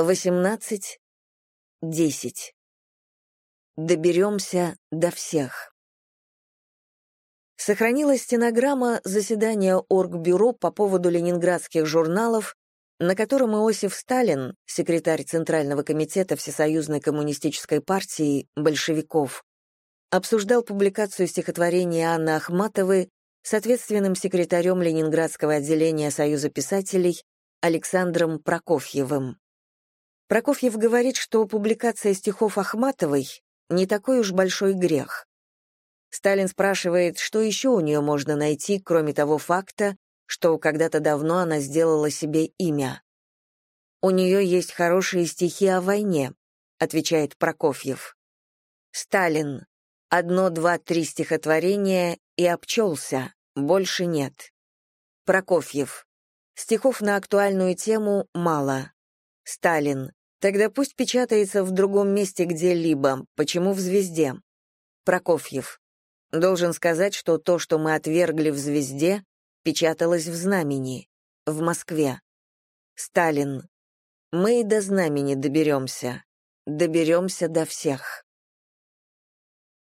18. 10. Доберемся до всех. Сохранилась стенограмма заседания Оргбюро по поводу ленинградских журналов, на котором Иосиф Сталин, секретарь Центрального комитета Всесоюзной коммунистической партии большевиков, обсуждал публикацию стихотворения Анны Ахматовой с ответственным секретарем Ленинградского отделения Союза писателей Александром Прокофьевым. Прокофьев говорит, что публикация стихов Ахматовой не такой уж большой грех. Сталин спрашивает, что еще у нее можно найти, кроме того факта, что когда-то давно она сделала себе имя. «У нее есть хорошие стихи о войне», — отвечает Прокофьев. Сталин. Одно, два, три стихотворения и обчелся, больше нет. Прокофьев. Стихов на актуальную тему мало. Сталин. Тогда пусть печатается в другом месте где-либо. Почему в «Звезде»? Прокофьев. Должен сказать, что то, что мы отвергли в «Звезде», печаталось в «Знамени», в Москве. Сталин. Мы и до «Знамени» доберемся. Доберемся до всех.